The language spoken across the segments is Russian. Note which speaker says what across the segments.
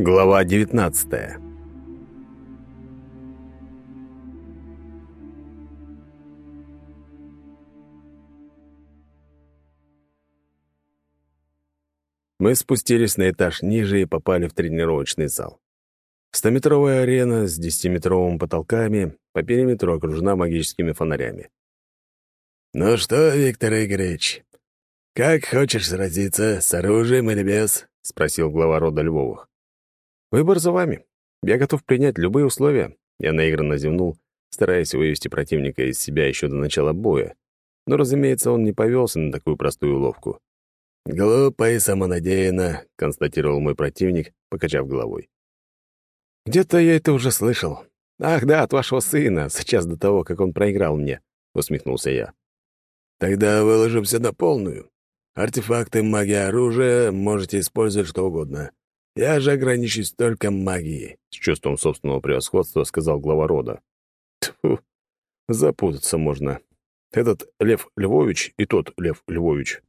Speaker 1: Глава 19 Мы спустились на этаж ниже и попали в тренировочный зал. Стометровая арена с десятиметровыми потолками по периметру окружена магическими фонарями.
Speaker 2: «Ну что, Виктор Игоревич, как хочешь сразиться, с оружием или без?» — спросил глава рода Львовых.
Speaker 1: «Выбор за вами. Я готов принять любые условия». Я наигранно зевнул, стараясь вывести противника из себя еще до начала боя. Но, разумеется, он не повелся на такую простую уловку.
Speaker 2: «Глупо и самонадеянно», — констатировал мой противник, покачав головой.
Speaker 1: «Где-то я это уже слышал. Ах да, от вашего сына, сейчас до того, как он проиграл мне», — усмехнулся я.
Speaker 2: «Тогда выложимся на полную. Артефакты, магия, оружие можете использовать что угодно. Я же ограничусь только магией», — с чувством собственного превосходства сказал глава рода.
Speaker 1: Тьфу, запутаться можно. Этот Лев Львович и тот Лев Львович.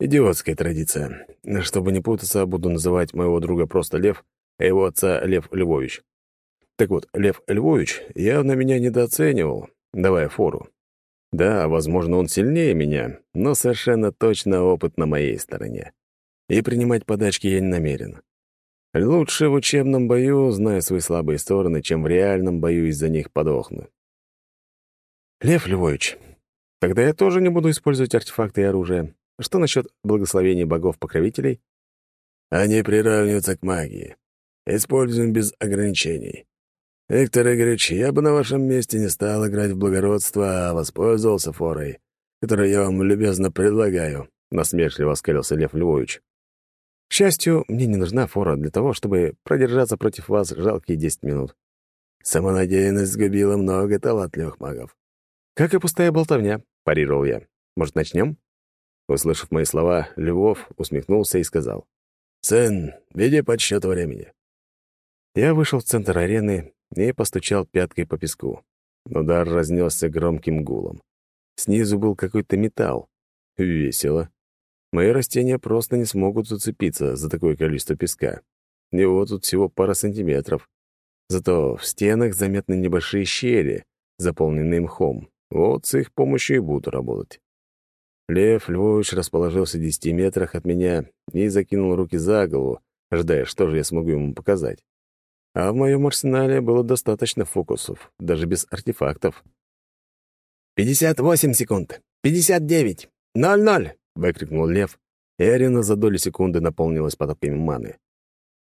Speaker 1: Идиотская традиция. Чтобы не путаться, буду называть моего друга просто Лев, а его отца Лев Львович. Так вот, Лев Львович явно меня недооценивал, давая фору. Да, возможно, он сильнее меня, но совершенно точно опыт на моей стороне. И принимать подачки я не намерен. Лучше в учебном бою, зная свои слабые стороны, чем в реальном бою из-за них подохну. Лев Львович, тогда я тоже не буду использовать артефакты и оружие. Что насчет благословения богов-покровителей?
Speaker 2: Они приравниваются к магии. Используем без ограничений. Виктор Игоревич, я бы на вашем месте не стал играть в благородство, а воспользовался форой, которую я вам любезно предлагаю», — насмешливо оскалился Лев Львович.
Speaker 1: К счастью, мне не нужна фора для того, чтобы продержаться против вас жалкие десять минут.
Speaker 2: Самонадеянность сгубила много талантливых магов.
Speaker 1: Как и пустая болтовня, парировал я. Может, начнем? Услышав мои слова, Львов усмехнулся и сказал.
Speaker 2: «Сын, веди подсчет времени».
Speaker 1: Я вышел в центр арены и постучал пяткой по песку. Удар разнесся громким гулом. Снизу был какой-то металл. Весело. Мои растения просто не смогут зацепиться за такое количество песка. Его тут всего пара сантиметров. Зато в стенах заметны небольшие щели, заполненные мхом. Вот с их помощью и буду работать. Лев Львович расположился в десяти метрах от меня и закинул руки за голову, ожидая, что же я смогу ему показать. А в моем арсенале было достаточно фокусов, даже без артефактов.
Speaker 2: «Пятьдесят восемь секунд! Пятьдесят девять! Ноль-ноль!» — выкрикнул Лев, и арена за доли секунды наполнилась потоками маны.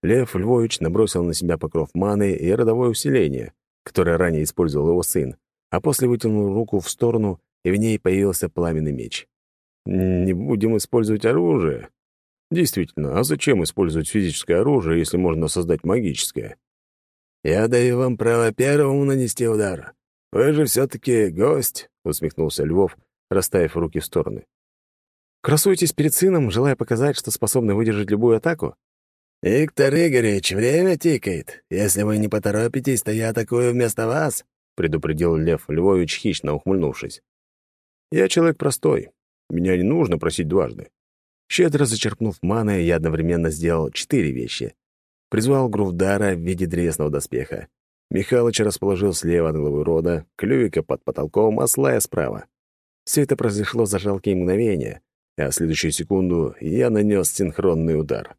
Speaker 1: Лев Львович набросил на себя покров маны и родовое усиление, которое ранее использовал его сын, а после вытянул руку в сторону, и в ней появился пламенный меч. «Не будем использовать оружие?» Действительно, а зачем использовать физическое оружие, если можно создать магическое?
Speaker 2: «Я даю вам право первому нанести удар. Вы же все-таки гость», — усмехнулся Львов, расставив руки в стороны.
Speaker 1: Красуетесь перед сыном, желая показать, что способны выдержать любую атаку?
Speaker 2: «Виктор Игоревич, время тикает. Если вы не поторопитесь, то я атакую вместо вас», — предупредил Лев Львович, хищно ухмыльнувшись.
Speaker 1: «Я человек простой. Меня не нужно просить дважды». Щедро зачерпнув маны, я одновременно сделал четыре вещи. Призвал Грувдара в виде древесного доспеха. Михалыч расположил слева от главы рода, Клювика под потолком, а Слая справа. Все это произошло за жалкие мгновения, а в следующую секунду я нанес синхронный удар.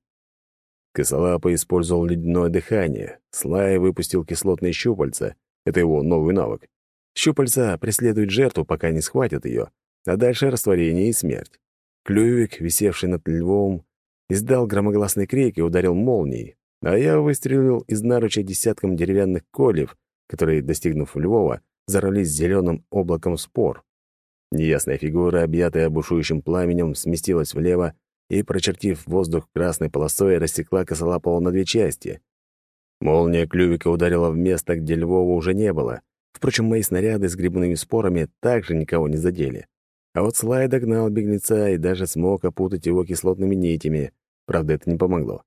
Speaker 1: Косолапый использовал ледяное дыхание, Слай выпустил кислотные щупальца, это его новый навык. Щупальца преследуют жертву, пока не схватят ее, а дальше растворение и смерть. Клювик, висевший над львом, издал громогласный крик и ударил молнией, а я выстрелил из наруча десятком деревянных кольев, которые, достигнув Львова, зарались зеленым облаком спор. Неясная фигура, объятая бушующим пламенем, сместилась влево и, прочертив воздух красной полосой, рассекла косолапого на две части. Молния клювика ударила в место, где Львова уже не было. Впрочем, мои снаряды с грибными спорами также никого не задели. А вот Слай догнал беглеца и даже смог опутать его кислотными нитями. Правда, это не помогло.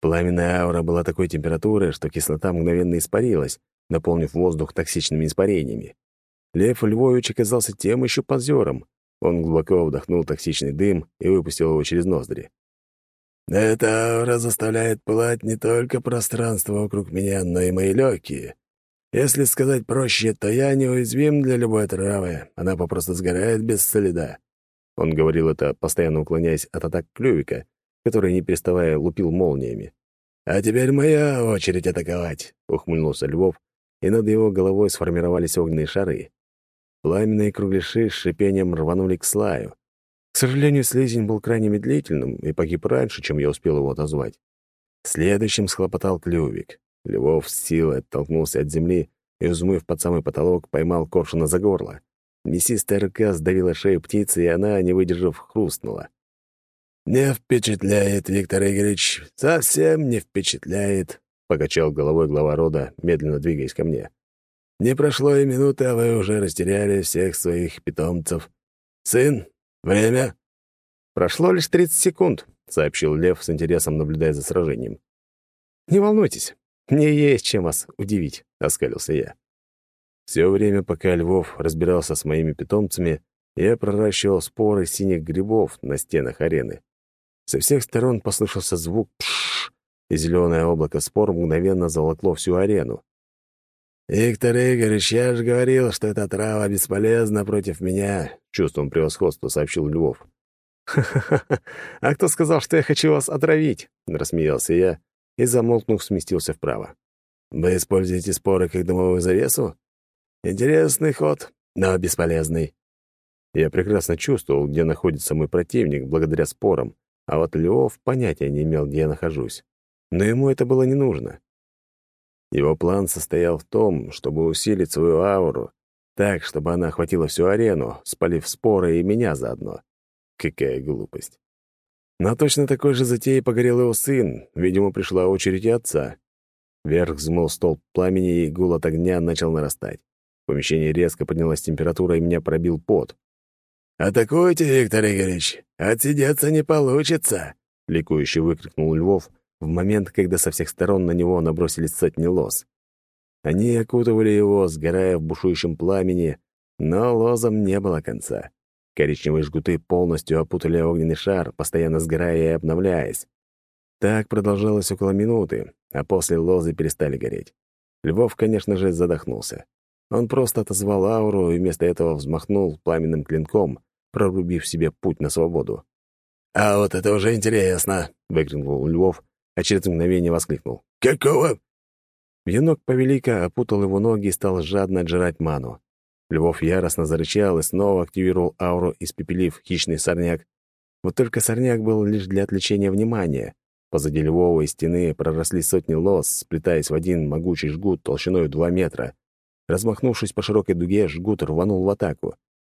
Speaker 1: Пламенная аура была такой температуры, что кислота мгновенно испарилась, наполнив воздух токсичными испарениями. Лев Львович оказался тем еще позером. Он глубоко вдохнул токсичный дым и выпустил его через ноздри.
Speaker 2: Эта аура заставляет пылать не только пространство вокруг меня, но и мои легкие. Если сказать проще, то я неуязвим для любой травы. Она попросту сгорает без следа».
Speaker 1: Он говорил это, постоянно уклоняясь от атак клювика, который, не переставая, лупил молниями.
Speaker 2: «А теперь моя очередь атаковать», — ухмыльнулся Львов, и над его головой сформировались огненные шары. Пламенные кругляши с шипением рванули к слаю.
Speaker 1: К сожалению, слизень был крайне медлительным и погиб раньше, чем я успел его отозвать. Следующим схлопотал клювик. Львов с силой оттолкнулся от земли и, взмыв под самый потолок, поймал коршуна за горло. Мясистая рука сдавила шею птицы, и она, не выдержав, хрустнула.
Speaker 2: «Не впечатляет, Виктор Игоревич, совсем не впечатляет», — покачал головой глава рода, медленно двигаясь ко мне. «Не прошло и минуты, а вы уже растеряли всех своих питомцев. Сын, «Время?»
Speaker 1: «Прошло лишь 30 секунд», — сообщил Лев с интересом, наблюдая за сражением. «Не волнуйтесь, мне есть чем вас удивить», — оскалился я. Все время, пока Львов разбирался с моими питомцами, я проращивал споры синих грибов на стенах арены. Со всех сторон послышался звук «пшшш», и зеленое облако спор мгновенно заволокло всю арену.
Speaker 2: «Виктор Игоревич, я же говорил, что эта трава бесполезна против меня», — чувством превосходства сообщил Львов.
Speaker 1: «Ха-ха-ха! А кто сказал, что я хочу вас отравить?» — рассмеялся я и, замолкнув, сместился вправо.
Speaker 2: «Вы используете споры как дымовую завесу? Интересный ход, но бесполезный».
Speaker 1: Я прекрасно чувствовал, где находится мой противник благодаря спорам, а вот Львов понятия не имел, где я нахожусь. Но ему это было не нужно. Его план состоял в том, чтобы усилить свою ауру так, чтобы она охватила всю арену, спалив споры и меня заодно. Какая глупость. Но точно такой же затеей погорел его сын. Видимо, пришла очередь отца. Вверх взмыл столб пламени, и гул от огня начал нарастать. В помещении резко поднялась температура, и меня пробил пот.
Speaker 2: «Атакуйте, Виктор Игоревич! Отсидеться не получится!»
Speaker 1: — ликующе выкрикнул Львов, в момент, когда со всех сторон на него набросились сотни лоз. Они окутывали его, сгорая в бушующем пламени, но лозам не было конца. Коричневые жгуты полностью опутали огненный шар, постоянно сгорая и обновляясь. Так продолжалось около минуты, а после лозы перестали гореть. Львов, конечно же, задохнулся. Он просто отозвал ауру и вместо этого взмахнул пламенным клинком, прорубив себе путь на свободу.
Speaker 2: «А вот это уже интересно!» — выкрикнул Львов, а через мгновение воскликнул. «Какого?»
Speaker 1: Вьюнок повелика опутал его ноги и стал жадно отжирать ману. Львов яростно зарычал и снова активировал ауру, испепелив хищный сорняк. Вот только сорняк был лишь для отвлечения внимания. Позади Львова из стены проросли сотни лос, сплетаясь в один могучий жгут толщиной в два метра. Размахнувшись по широкой дуге, жгут рванул в атаку.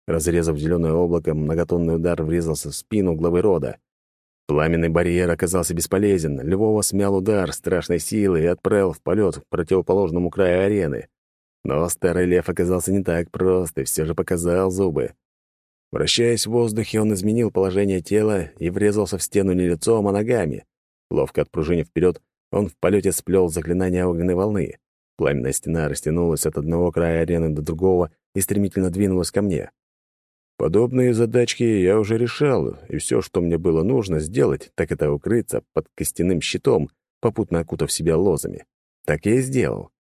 Speaker 1: Разрезав зеленое облако, многотонный удар врезался в спину главы рода. Пламенный барьер оказался бесполезен. Львова смял удар страшной силы и отправил в полет к противоположному краю арены. Но старый лев оказался не так прост и все же показал зубы. Вращаясь в воздухе, он изменил положение тела и врезался в стену не лицом, а ногами. Ловко отпружинив вперед, он в полете сплел заклинание огненной волны. Пламенная стена растянулась от одного края арены до другого и стремительно двинулась ко мне. Подобные задачки я уже решал, и все, что мне было нужно сделать, так это укрыться под костяным щитом, попутно окутав себя лозами. Так я и сделал.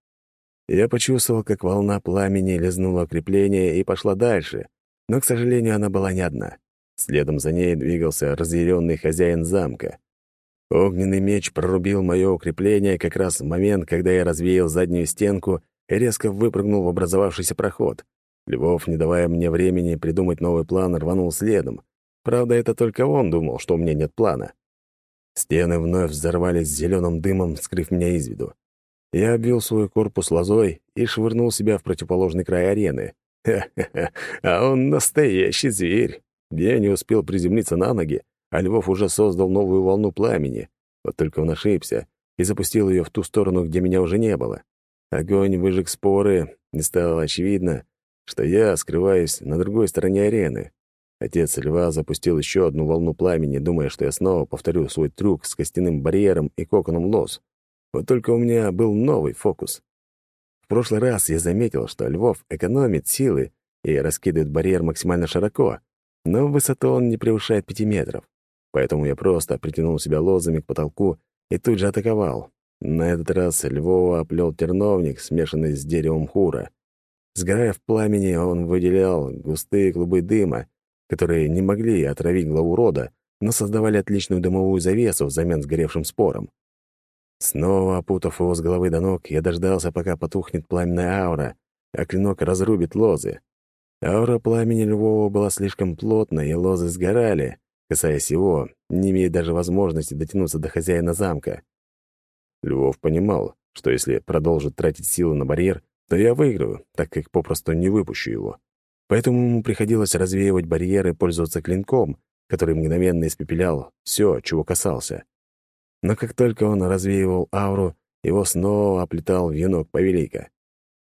Speaker 1: Я почувствовал, как волна пламени лизнула укрепление и пошла дальше, но, к сожалению, она была не одна. Следом за ней двигался разъяренный хозяин замка. Огненный меч прорубил мое укрепление как раз в момент, когда я развеял заднюю стенку и резко выпрыгнул в образовавшийся проход — Львов, не давая мне времени придумать новый план, рванул следом. Правда, это только он думал, что у меня нет плана. Стены вновь взорвались зеленым дымом, скрыв меня из виду. Я обвил свой корпус лозой и швырнул себя в противоположный край арены. Ха-ха-ха, а он настоящий зверь. Я не успел приземлиться на ноги, а Львов уже создал новую волну пламени. Вот только он ошибся и запустил ее в ту сторону, где меня уже не было. Огонь выжег споры, и стало очевидно, что я скрываюсь на другой стороне арены. Отец льва запустил еще одну волну пламени, думая, что я снова повторю свой трюк с костяным барьером и коконом лос. Вот только у меня был новый фокус. В прошлый раз я заметил, что Львов экономит силы и раскидывает барьер максимально широко, но высоту он не превышает пяти метров. поэтому я просто притянул себя лозами к потолку и тут же атаковал. На этот раз Львова оплел терновник, смешанный с деревом хура. Сгорая в пламени, он выделял густые клубы дыма, которые не могли отравить главу рода, но создавали отличную дымовую завесу взамен сгоревшим спором. Снова опутав его с головы до ног, я дождался, пока потухнет пламенная аура, а клинок разрубит лозы. Аура пламени Львова была слишком плотной, и лозы сгорали, касаясь его, не имея даже возможности дотянуться до хозяина замка. Львов понимал, что если продолжит тратить силы на барьер, то я выиграю, так как попросту не выпущу его. Поэтому ему приходилось развеивать барьеры пользоваться клинком, который мгновенно испепелял все, чего касался. Но как только он развеивал ауру, его снова оплетал венок повелика.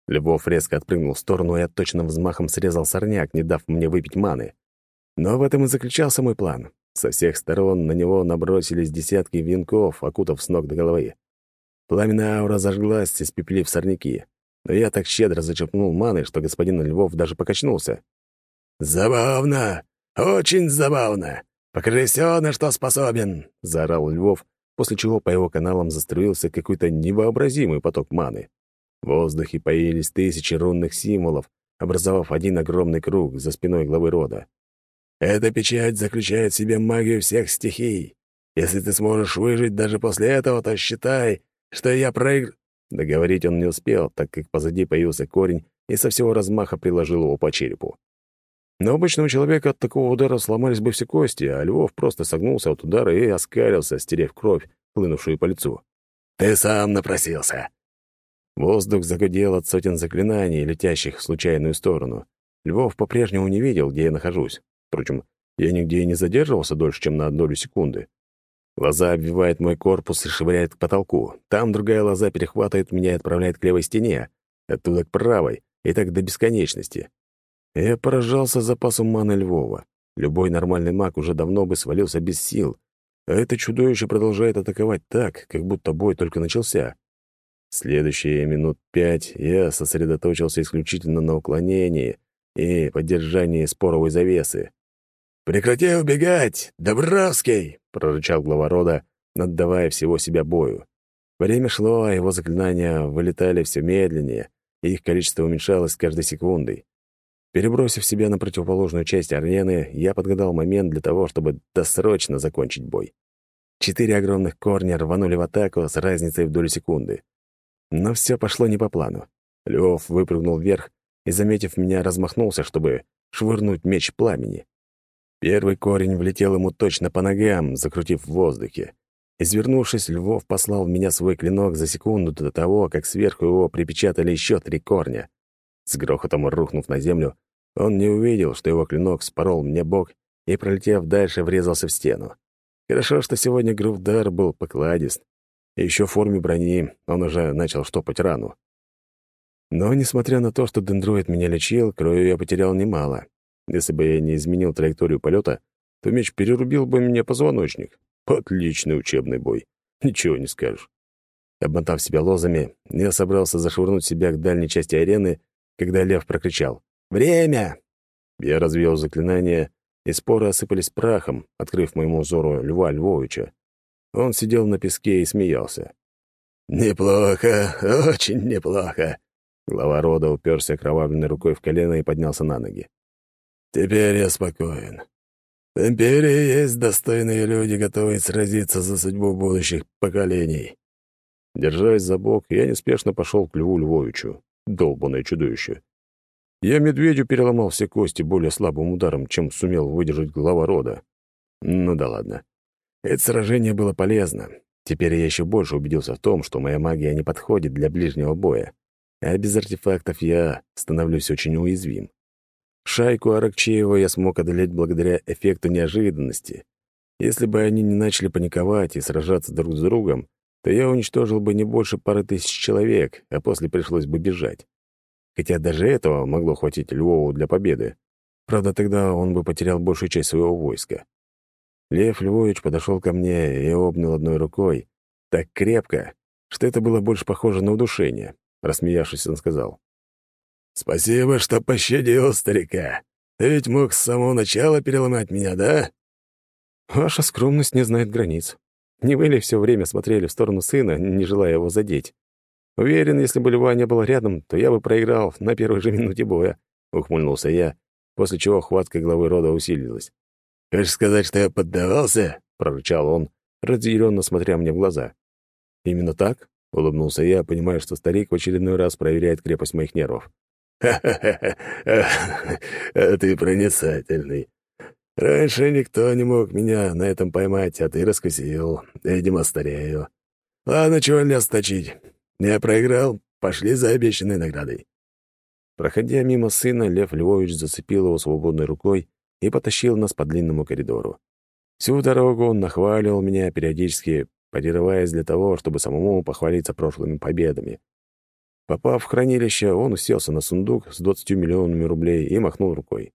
Speaker 1: Любовь резко отпрыгнул в сторону и отточенным взмахом срезал сорняк, не дав мне выпить маны. Но в этом и заключался мой план. Со всех сторон на него набросились десятки венков, окутав с ног до головы. Пламенная аура зажглась, испепелив сорняки. Но я так щедро зачерпнул маны, что господин Львов даже покачнулся.
Speaker 2: «Забавно! Очень забавно! Покажи все, на что способен!» — заорал Львов, после чего по его каналам заструился какой-то невообразимый поток маны. В воздухе появились тысячи рунных символов, образовав один огромный круг за спиной главы рода. «Эта печать заключает в себе магию всех стихий. Если ты сможешь выжить даже после этого, то считай, что я проигр...» Договорить он не успел, так как позади появился корень и со всего размаха приложил его по черепу. Но обычного человека от такого удара сломались бы все кости, а Львов просто согнулся от удара и оскалился, стерев кровь, хлынувшую по лицу. «Ты сам напросился!» Воздух загудел от сотен заклинаний, летящих в случайную сторону. Львов по-прежнему не видел, где я нахожусь. Впрочем, я нигде и не задерживался дольше, чем на долю секунды. Лоза обвивает мой корпус и швыряет к потолку. Там другая лоза перехватывает меня и отправляет к левой стене, оттуда к правой, и так до бесконечности. Я поражался запасу маны Львова. Любой нормальный маг уже давно бы свалился без сил, а это чудовище продолжает атаковать так, как будто бой только начался. Следующие минут пять я сосредоточился исключительно на уклонении и поддержании споровой завесы. «Прекрати убегать, Добровский!» — прорычал глава рода, отдавая всего себя бою. Время шло, а его заклинания вылетали все медленнее, и их количество уменьшалось с каждой секундой. Перебросив себя на противоположную часть арены, я подгадал момент для того, чтобы досрочно закончить бой. Четыре огромных корня рванули в атаку с разницей в долю секунды. Но все пошло не по плану. Лев выпрыгнул вверх и, заметив меня, размахнулся, чтобы швырнуть меч пламени. Первый корень влетел ему точно по ногам, закрутив в воздухе. Извернувшись, Львов послал в меня свой клинок за секунду до того, как сверху его припечатали еще три корня. С грохотом рухнув на землю, он не увидел, что его клинок спорол мне бок и, пролетев дальше, врезался в стену. Хорошо, что сегодня Грувдар был покладист. Еще в форме брони он уже начал штопать рану. Но, несмотря на то, что дендроид меня лечил, крови я потерял немало. Если бы я не изменил траекторию полета, то меч перерубил бы мне позвоночник. Отличный учебный бой. Ничего не скажешь. Обмотав себя лозами, я собрался зашвырнуть себя к дальней части арены когда лев прокричал «Время!». Я развеял заклинание, и споры осыпались прахом, открыв моему взору Льва Львовича. Он сидел на песке и смеялся. «Неплохо, очень неплохо!» Глава рода уперся кровавленной рукой в колено и поднялся на ноги. «Теперь я спокоен. В Империи есть достойные люди, готовые сразиться за судьбу будущих поколений». Держась за бок, я неспешно пошел к Льву Львовичу долбанное чудовище. Я медведю переломал все кости более слабым ударом, чем сумел выдержать глава рода. Ну да ладно. Это сражение было полезно. Теперь я еще больше убедился в том, что моя магия не подходит для ближнего боя. А без артефактов я становлюсь очень уязвим. Шайку Аракчеева я смог одолеть благодаря эффекту неожиданности. Если бы они не начали паниковать и сражаться друг с другом, то я уничтожил бы не больше пары тысяч человек, а после пришлось бы бежать. Хотя даже этого могло хватить Львову для победы. Правда, тогда он бы потерял большую часть своего войска. Лев Львович подошел ко мне и обнял одной рукой так крепко, что это было больше похоже на удушение. Рассмеявшись, он сказал. «Спасибо, что пощадил старика. Ты ведь мог с самого начала переломать меня, да?»
Speaker 1: Ваша скромность не знает границ. Не вы ли все время смотрели в сторону сына, не желая его задеть? Уверен, если бы Льва не было рядом, то я бы проиграл на первой же минуте боя», — ухмыльнулся я, после чего хватка главы рода усилилась.
Speaker 2: «Хочешь сказать, что я поддавался?» — прорычал он, разъяренно смотря мне в глаза.
Speaker 1: «Именно так?» — улыбнулся я, понимая, что старик в очередной раз проверяет крепость моих нервов.
Speaker 2: «Ха-ха-ха! А ты проницательный. Раньше никто не мог меня на этом поймать, а ты раскусил. Видимо, старею. Ладно, чего лес точить. Я проиграл, пошли за обещанной наградой».
Speaker 1: Проходя мимо сына, Лев Львович зацепил его свободной рукой и потащил нас по длинному коридору. Всю дорогу он нахваливал меня, периодически подирываясь для того, чтобы самому похвалиться прошлыми победами. Попав в хранилище, он уселся на сундук с 20 миллионами рублей и махнул рукой.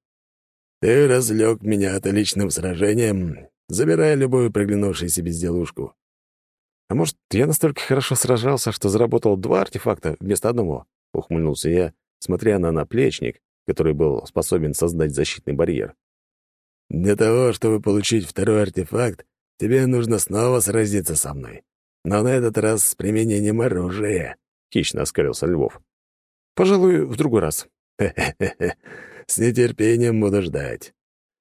Speaker 2: «Ты разлег меня отличным сражением. Забирай любую приглянувшуюся безделушку».
Speaker 1: «А может, я настолько хорошо сражался, что заработал два артефакта вместо одного?» — ухмыльнулся я, смотря на наплечник, который был способен создать защитный барьер.
Speaker 2: «Для того, чтобы получить второй артефакт, тебе нужно снова сразиться со мной. Но на этот раз с применением оружия», — хищно оскалился Львов.
Speaker 1: «Пожалуй, в другой раз».
Speaker 2: «Хе-хе-хе, с нетерпением буду ждать.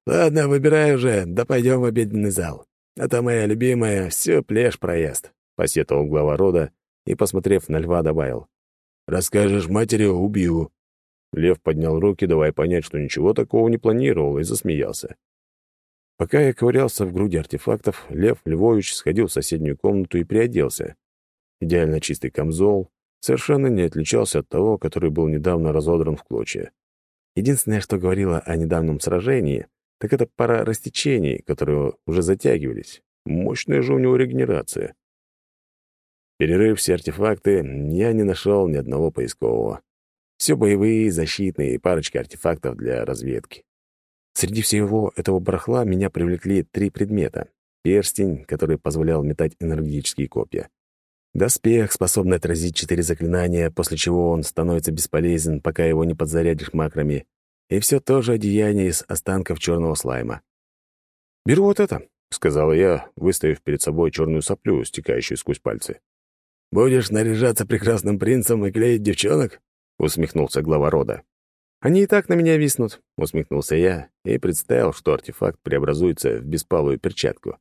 Speaker 2: Ладно, выбирай уже, да пойдем в обеденный зал. А то моя любимая все плешь проезд», — посетовал глава рода и, посмотрев на льва, добавил. «Расскажешь матери, убью».
Speaker 1: Лев поднял руки, давая понять, что ничего такого не планировал, и засмеялся. Пока я ковырялся в груди артефактов, Лев Львович сходил в соседнюю комнату и приоделся. Идеально чистый камзол совершенно не отличался от того, который был недавно разодран в клочья. Единственное, что говорило о недавнем сражении, так это пара растечений, которые уже затягивались. Мощная же у него регенерация. Перерыв все артефакты, я не нашел ни одного поискового. Все боевые, защитные и парочка артефактов для разведки. Среди всего этого барахла меня привлекли три предмета. Перстень, который позволял метать энергетические копья. Доспех, способный отразить четыре заклинания, после чего он становится бесполезен, пока его не подзарядишь макрами. И все то же одеяние из останков черного слайма. «Беру вот это», — сказал я, выставив перед собой черную соплю, стекающую сквозь пальцы.
Speaker 2: «Будешь наряжаться прекрасным принцем и клеить девчонок?» — усмехнулся глава рода.
Speaker 1: «Они и так на меня виснут», — усмехнулся я и представил, что артефакт преобразуется в беспалую перчатку.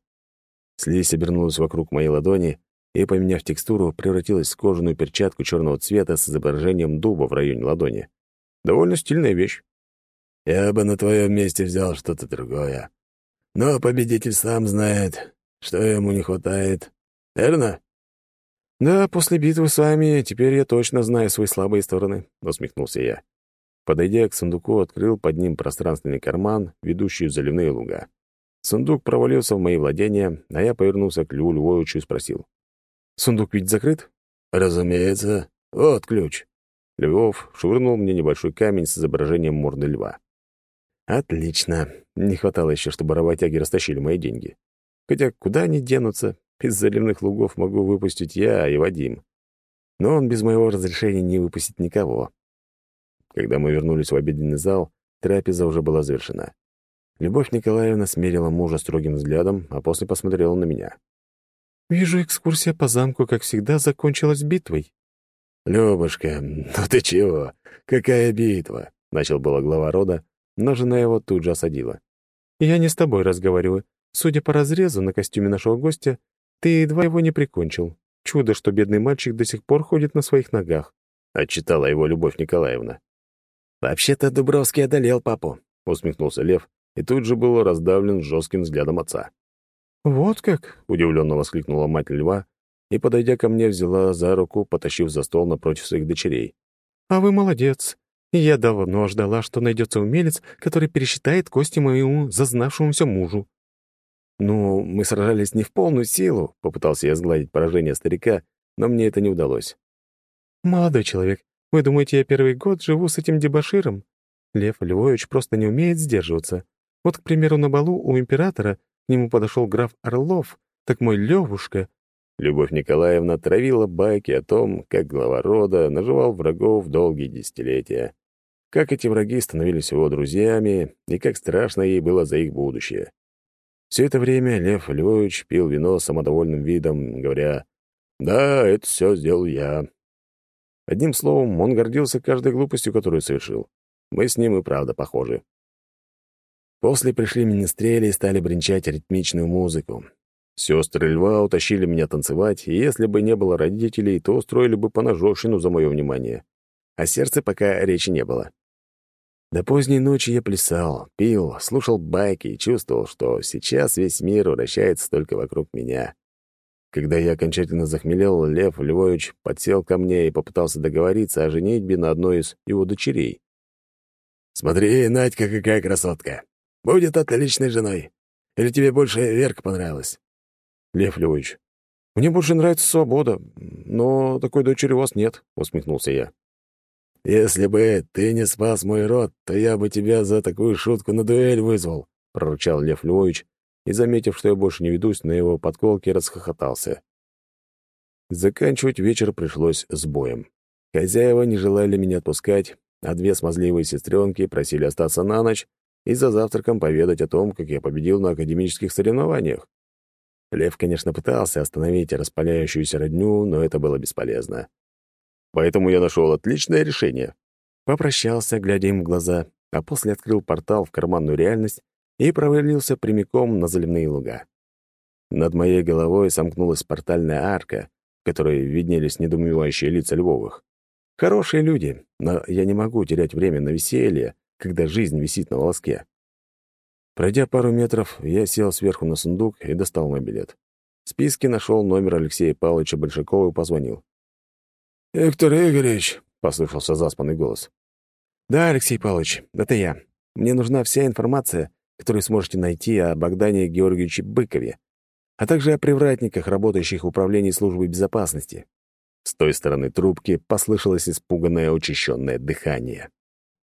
Speaker 1: Слизь обернулась вокруг моей ладони и, поменяв текстуру, превратилась в кожаную перчатку черного цвета с изображением дуба в районе ладони. Довольно стильная вещь.
Speaker 2: «Я бы на твоем месте взял что-то другое. Но победитель сам знает, что ему не хватает. Верно?»
Speaker 1: «Да, после битвы с вами теперь я точно знаю свои слабые стороны», — усмехнулся я. Подойдя к сундуку, открыл под ним пространственный карман, ведущий в заливные луга. Сундук провалился в мои владения, а я повернулся к Льву Львовичу и спросил. «Сундук ведь закрыт?»
Speaker 2: «Разумеется. Вот ключ».
Speaker 1: Львов швырнул мне небольшой камень с изображением морды льва. «Отлично. Не хватало еще, чтобы работяги растащили мои деньги. Хотя куда они денутся? Из заливных лугов могу выпустить я и Вадим. Но он без моего разрешения не выпустит никого. Когда мы вернулись в обеденный зал, трапеза уже была завершена. Любовь Николаевна смерила мужа строгим взглядом, а после посмотрела на меня. «Вижу, экскурсия по замку, как всегда, закончилась битвой».
Speaker 2: «Любушка, ну ты чего? Какая битва?» — начал было глава рода, но жена его тут же осадила.
Speaker 1: «Я не с тобой разговариваю. Судя по разрезу на костюме нашего гостя, ты едва его не прикончил. Чудо, что бедный мальчик до сих пор ходит на своих ногах», — отчитала его Любовь Николаевна.
Speaker 2: «Вообще-то Дубровский одолел папу», — усмехнулся Лев, и тут же был раздавлен жестким взглядом отца.
Speaker 1: «Вот как?» — удивленно воскликнула мать льва и, подойдя ко мне, взяла за руку, потащив за стол напротив своих дочерей. «А вы молодец. Я давно ждала, что найдется умелец, который пересчитает кости моему зазнавшемуся мужу». «Ну, мы сражались не в полную силу», — попытался я сгладить поражение старика, но мне это не удалось. «Молодой человек, вы думаете, я первый год живу с этим дебоширом? Лев Львович просто не умеет сдерживаться. Вот, к примеру, на балу у императора к нему подошел граф Орлов, так мой Левушка. Любовь Николаевна травила байки о том, как глава рода наживал врагов долгие десятилетия, как эти враги становились его друзьями и как страшно ей было за их будущее. Все это время Лев Львович пил вино с самодовольным видом, говоря, «Да, это все сделал я». Одним словом, он гордился каждой глупостью, которую совершил. Мы с ним и правда похожи. После пришли министрели и стали бренчать ритмичную музыку. Сестры Льва утащили меня танцевать, и если бы не было родителей, то устроили бы поножовщину за мое внимание. О сердце пока речи не было. До поздней ночи я плясал, пил, слушал байки и чувствовал, что сейчас весь мир вращается только вокруг меня. Когда я окончательно захмелел, Лев Львович подсел ко мне и попытался договориться о женитьбе на одной из его дочерей.
Speaker 2: «Смотри, Надька какая красотка! Будет отличной женой. Или тебе больше Верка понравилась?»
Speaker 1: «Лев Львович, мне больше нравится свобода, но такой дочери у вас нет», — усмехнулся я.
Speaker 2: «Если бы ты не спас мой род, то я бы тебя за такую шутку на дуэль вызвал», — прорычал Лев Львович, и, заметив, что я больше не ведусь, на его подколке расхохотался. Заканчивать вечер пришлось с боем. Хозяева не желали меня отпускать, а две смазливые сестренки просили остаться на ночь и за завтраком поведать о том, как я победил на академических соревнованиях. Лев, конечно, пытался остановить распаляющуюся родню, но это было бесполезно. Поэтому я нашел отличное решение. Попрощался, глядя им в глаза, а после открыл портал в карманную реальность и провалился прямиком на заливные луга. Над моей головой сомкнулась портальная арка, в которой виднелись недоумевающие лица Львовых. Хорошие люди, но я не могу терять время на веселье, когда жизнь висит на волоске. Пройдя пару метров, я сел сверху на сундук и достал мой билет. В списке нашел номер Алексея Павловича Большакова и позвонил. «Виктор Игоревич», — послышался заспанный голос.
Speaker 1: «Да, Алексей Павлович, это я. Мне нужна вся информация, которую сможете найти о Богдане Георгиевиче Быкове, а также о привратниках, работающих в управлении службы безопасности». С той стороны трубки послышалось испуганное учащенное дыхание.